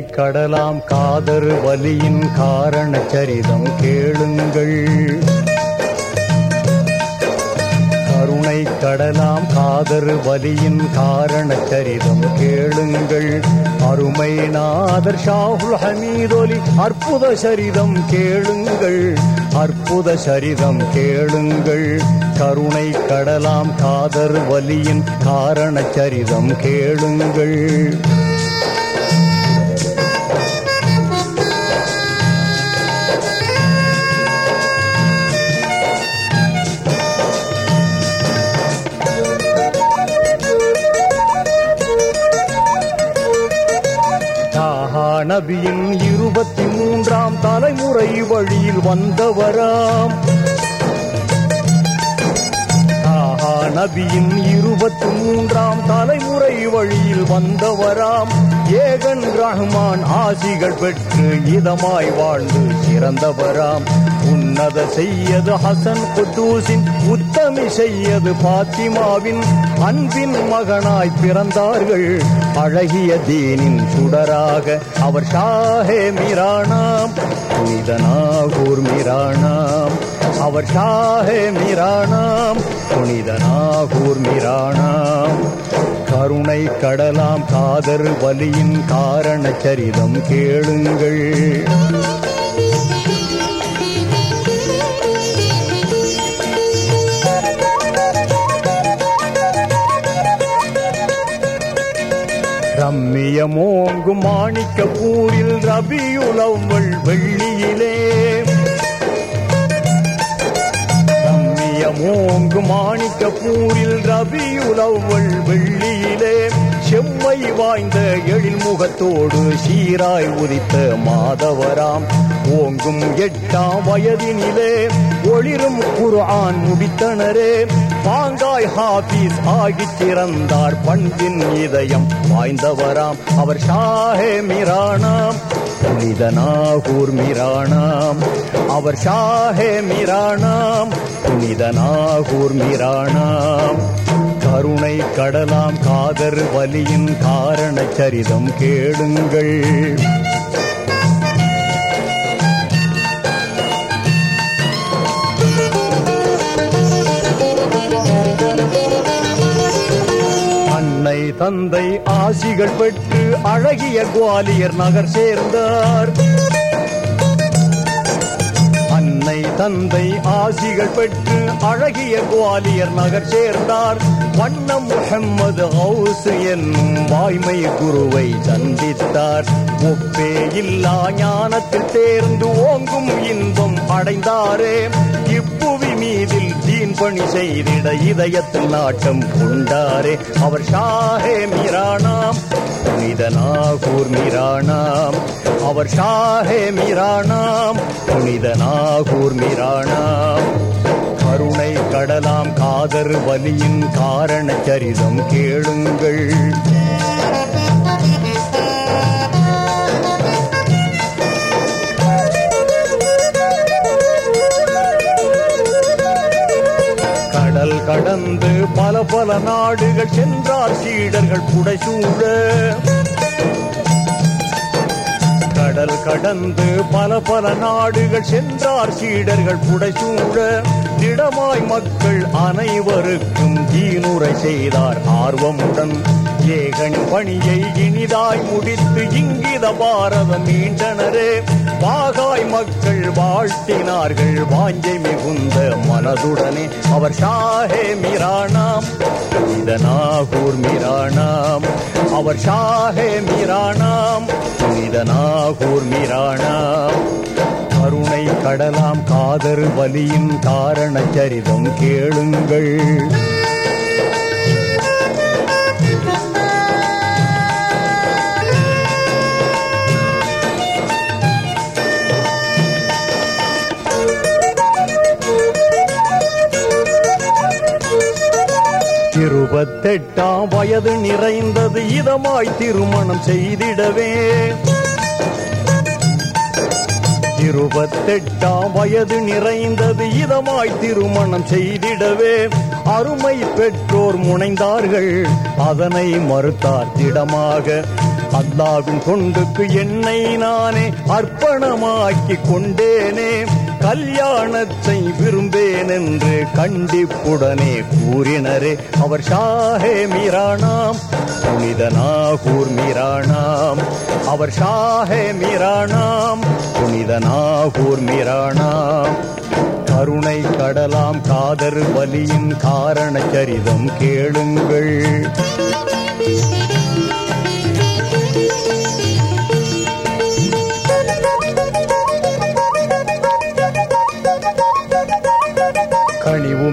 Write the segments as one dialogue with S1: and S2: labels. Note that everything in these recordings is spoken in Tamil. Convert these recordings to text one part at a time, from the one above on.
S1: கடலாம் காதர் வலியின் காரண சரிதம் கேளுங்கள். கருணை கடலாம் காதர் வலியின் காரண சரிதம் கேளுங்கள். அருமை நாதர் ஷாஹுல் ஹமீதொலி அற்புத சரிதம் கேளுங்கள். அற்புத சரிதம் கேளுங்கள். கருணை கடலாம் காதர் வலியின் காரண சரிதம் கேளுங்கள். நபியின் இருபத்தி மூன்றாம் தலைமுறை வழியில் வந்தவராம். ஆஹா நபியின் இருபத்தி மூன்றாம் தலைமுறை வழியில் வந்தவராம். ஏகன் ரஹ்மான் ஆசிகள் பெற்று இதமாய் வாழ்ந்து சிறந்தவராம். உன்னத செய்யது ஹசன் குத்தூசின் உத்தமி செய்யது பாத்திமாவின் அன்பின் மகனாய் பிறந்தார்கள். அழகிய தீனின் சுடராக அவர் ஷாஹே மிராணாம் புனிதனாகூர் மிராணாம் அவர் ஷாஹே மிராணாம் புனிதனாகூர் மிராணாம் கருணை கடலாம் காதர் வலியின் காரண சரிதம் கேளுங்கள். ரம்மியமோங்கும் மாணிக்கப்பூரில் ரபியுலவள் வெள்ளியிலே. ரம்மியமோங்கும் மாணிக்கப்பூரில் ரபியுலவள் வெள்ளியிலே. செம்மை வாய்ந்த எழில் முகத்தோடு சீராய் உதித்த மாதவராம் ஓங்கும் எட்டாம் வயதினிலே. ஒளிரும் குர்ஆன் முடித்தனரே பாங்காய் ஹாபீஸ் ஆகி திறந்தார் பண்பின் இதயம். வாய்ந்தவராம் அவர் ஷாஹே மிரானாம். புனிதனாகூர் மிரானாம். அவர் ஷாஹே மிரானாம். புனிதனாகூர் மிரானாம். கருணை கடலாம் காதர் வலியின் காரண சரிதம் கேளுங்கள். தந்தை ஆசிகள் பெற்று அழகிய குவாலியர் நகர் சேர்ந்தார். அன்னை தந்தை ஆசிகள் பெற்று அழகிய குவாலியர் நகர் சேர்ந்தார். வண்ணம் முகம்மது ஹவுஸ் என்னும் வாய்மை குருவை சந்தித்தார். ஒப்பே இல்லா ஞானத்தில் தேர்ந்து ஓங்கும் இன்பம் அடைந்தாரே. இப்புவி மீதில் தீன் பணி செய்திட இதயத்தில் நாட்டம் கொண்டாரே. அவர் ஷாஹே மீரானாம் புனித நாகூர் மீரானாம். அவர் ஷாஹே மீரானாம் புனித நாகூர் மீரானாம். கருணை கடலாம் காதர் வலியின் காரண சரிதம் கேளுங்கள். வந்து பல பல நாடுகள் சென்றார் சீடர்கள் புடைசூழ. கடல் கடந்து பல பல நாடுகள் சென்றார் சீடர்கள் புடைசூழ. திடமாய் மக்கள் அனைவருக்கும் தீனுரை செய்தார் ஆர்வமுடன். ஏகன் பணியை இனிதாய் முடித்து இங்கித பாரதம் மீண்டனரே. பாகாய் மக்கள் வாழ்த்தினார்கள். வாஞ்சை மிகுந்த மனதுடனே அவர் ஷாஹே மிரானாம். புனிதனாகூர் மிரானாம். அவர் ஷாஹே மிரானாம். புனிதனாகூர் மிரானாம். கருணை கடலாம் காதர் வலியின் காரண சரிதம் கேளுங்கள். தெட்டாம் வயது நிறைந்தது இதமாய் திருமணம் செய்திடவே. இருபத்தெட்டாம் வயது நிறைந்தது இதமாய் திருமணம் செய்திடவே. அருமை பெற்றோர் முனைந்தார்கள் அதனை மறுத்தார் திடமாக. அல்லாவின் தொண்டுக்கு என்னை நானே அர்ப்பணமாக்கி கொண்டேனே. கல்யாணத்தை விரும்பேன் என்று கண்டிப்புடனே கூறினரே அவர் ஷாஹே மீரானாம் புனித நாகூர் மீரானாம். அவர் ஷாஹே மீரானாம் புனித நாகூர் மீரானாம். கருணை கடலாம் காதர் வலியின் காரண சரிதம் கேளுங்கள்.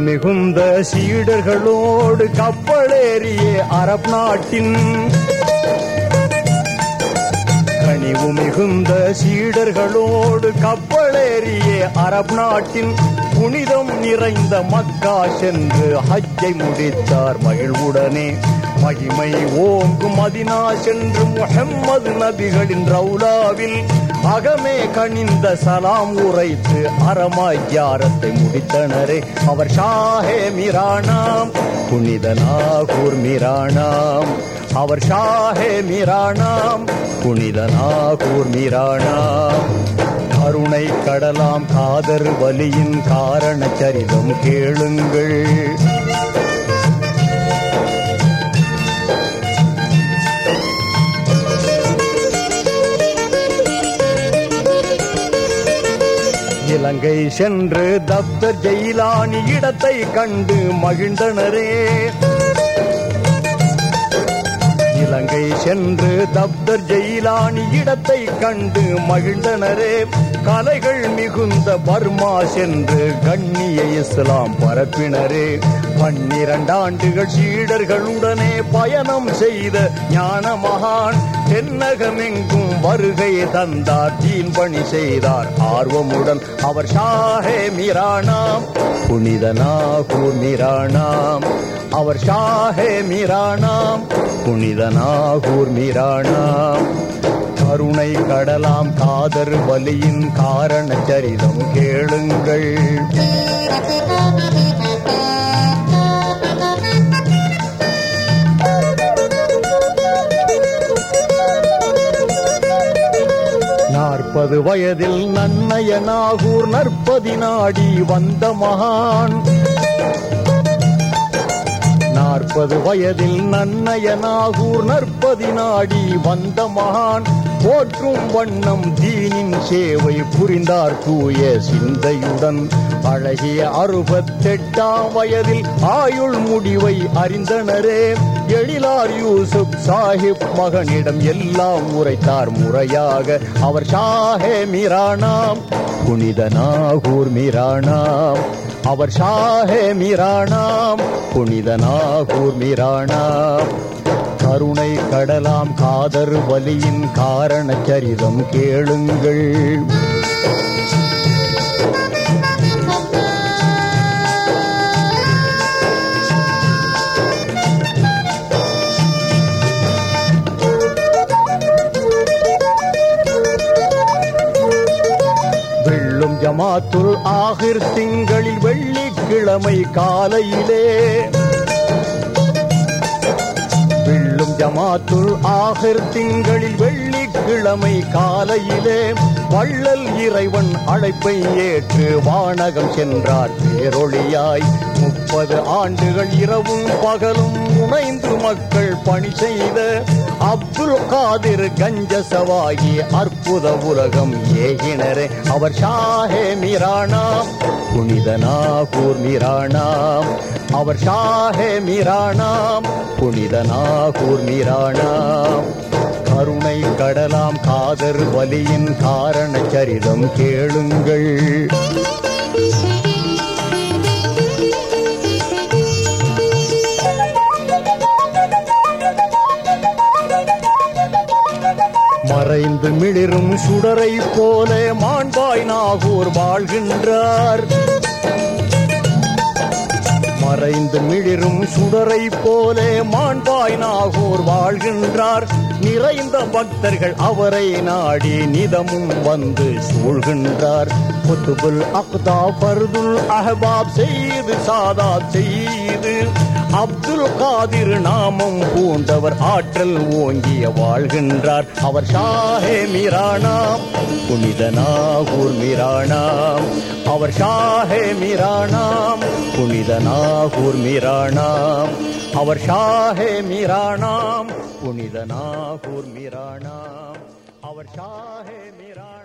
S1: மிகுந்த சீடர்களோடு கப்பலேறிய அரப் நாட்டின். கனிவு மிகுந்த சீடர்களோடு கப்பலேறிய அரப் நாட்டின். புனிதம் நிறைந்த மக்கா சென்று ஹஜ்ஜை முடித்தார் மகிழ்வுடனே. மகிமை ஓங்கும் மதினா சென்று முகம்மது நபிகளின் ரவுலாவில். அகமே கனிந்த சலாம் உரைத்து அறமாய் ஜாரத்தை முடித்தனரே. அவர் ஷாஹே மிரானாம் புனித நாகூர் மிரானாம். அவர் ஷாஹே மிரானாம் புனித நாகூர் மிரானாம். கருணை கடலாம் காதர் வலியின் காரண சரிதம் கேளுங்கள். இலங்கை சென்று தப்த ஜெயிலானி இடத்தை கண்டு மகிழ்ந்தனரே. இலங்கை சென்று தப்தர் ஜெயிலானி இடத்தை கண்டு மகிழ்ந்தனரே. கலைகள் மிகுந்த பர்மா சென்று கண்ணிய இஸ்லாம் பரப்பினரே. பன்னிரண்டாண்டுகள் சீடர்களுடனே பயணம் செய்த ஞான மகான் தென்னகமெங்கும் வருகை தந்தார். தீன் பணி செய்தார். ஆர்வமுடன் அவர் ஷாஹே மிரானாம். புனித நாகூர் மிரானாம். அவர் ஷாஹே மீரானாம் புனித நாகூர் மிரானாம். கருணை கடலாம் காதர் வலியின் காரண சரிதம் கேளுங்கள். நாற்பது வயதில் நன்னய நாகூர் நற்பதி நாடி வந்த மகான். நாற்பது வயதில் நன்னயனாகூர் நற்பதி நாடி வந்த மகான். போற்றும் வண்ணம் தீனின் சேவை புரிந்தார் தூய சிந்தையுடன். அழகிய அறுபத்தெட்டாம் வயதில் ஆயுள் முடிவை அறிந்தனரே. எழிலார் யூசுப் சாஹிப் மகனிடம் எல்லாம் உரைத்தார் முறையாக. அவர் ஷாஹே மிரானாம். புனித நாகூர் மிரானாம். அவர் ஷாஹே மீராணாம் புனித நாகூர் மிரானாம். கருணை கடலாம் காதர் வலியின் காரண சரிதம் கேளுங்கள். ஜமாத்துல் ஆகிர் திங்களில் வெள்ளிக்கிழமை காலையிலே. வெள்ளும் ஜமாத்துல் ஆகிர் திங்களில் வெள்ளி வெள்ளிக்கிழமை காலையிலே வள்ளல் இறைவன் அழைப்பை ஏற்று வானகம் சென்றார். பேரொழியாய் முப்பது ஆண்டுகள் இரவும் பகலும் முனைந்து மக்கள் பணி செய்த அப்துல் காதிர் கஞ்சசவாகி அற்புத உலகம் ஏகினரே. அவர் ஷாஹே மீரானாம் புனித நாகூர் அவர் ஷாஹே மீரானாம் புனித நாகூர் கருணை கடலாம் காதர் வலியின் காரண சரிதம் கேளுங்கள். மறைந்து மிளிரும் சுடரை போல மாண்பாய் நாகூர் வாழ்கின்றார். மறைந்து மிளிரும் சுடரை போல மாண்பாய் நாகூர் வாழ்கின்றார். நிறைந்த பக்தர்கள் அவரை நாடி நிதமும் வந்து சூழ்கின்றார். குத்துபுல் அக்தா பர்துல் அஹபாப் செய்து சாதா செய்து அப்துல் காதிர் நாமம் பூண்டவர் ஆற்றல் ஓங்கிய வாழ்கின்றார். அவர் ஷாஹே மிரானாம் புனித நாகூர் மிரானாம் அவர் ஷாஹே மிரானாம் புனித நாகூர் மிரானாம் அவர் ஷாஹே மிரானாம் புனிதனா கூர்மிராணா அவர் ஷாஹே மிராணா